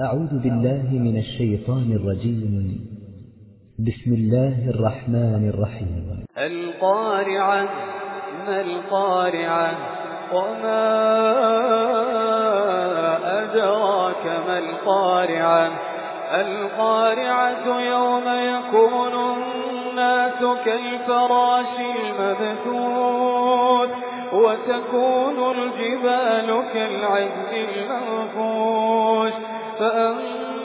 أعوذ بالله من الشيطان الرجيم. بسم الله الرحمن الرحيم. القارعة ما القارعة؟ وما أدراك ما القارعة؟ القارعة يوم يكون الناس كالفراش المبثوث وتكون الجبال كالعهد المنفوش